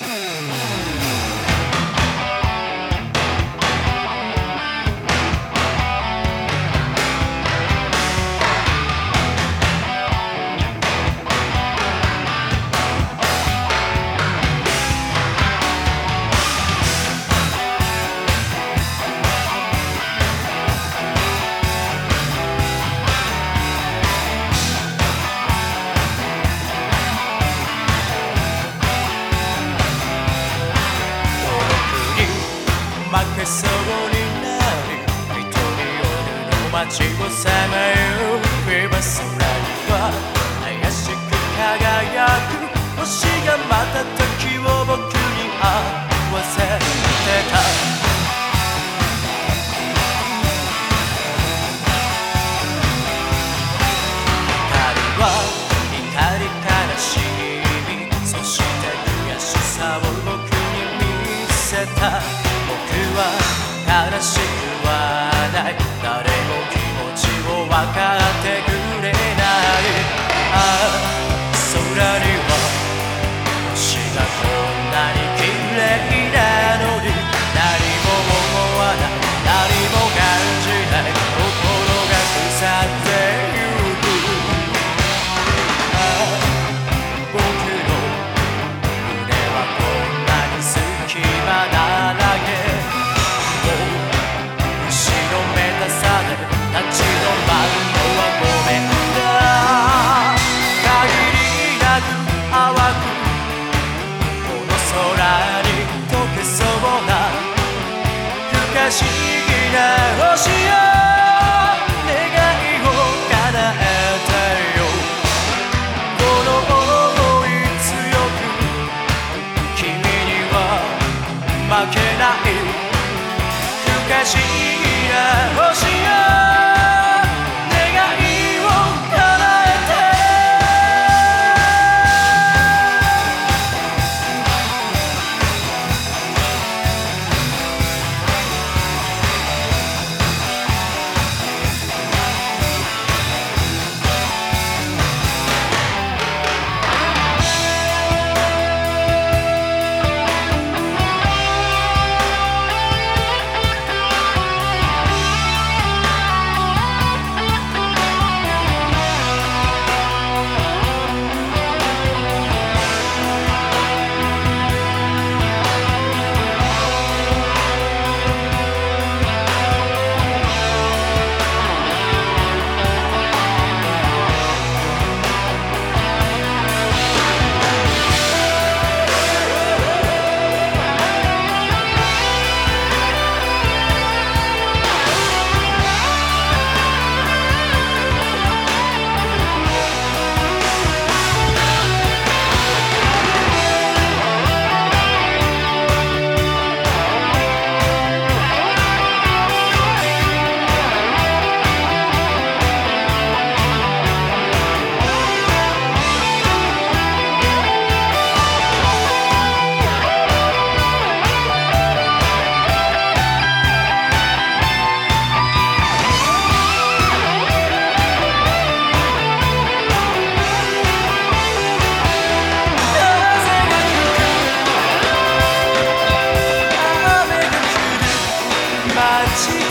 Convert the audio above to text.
Oh. 負けそうになり一人夜の街をさまよう。今空には怪しく輝く。星がまた para acá. she got you.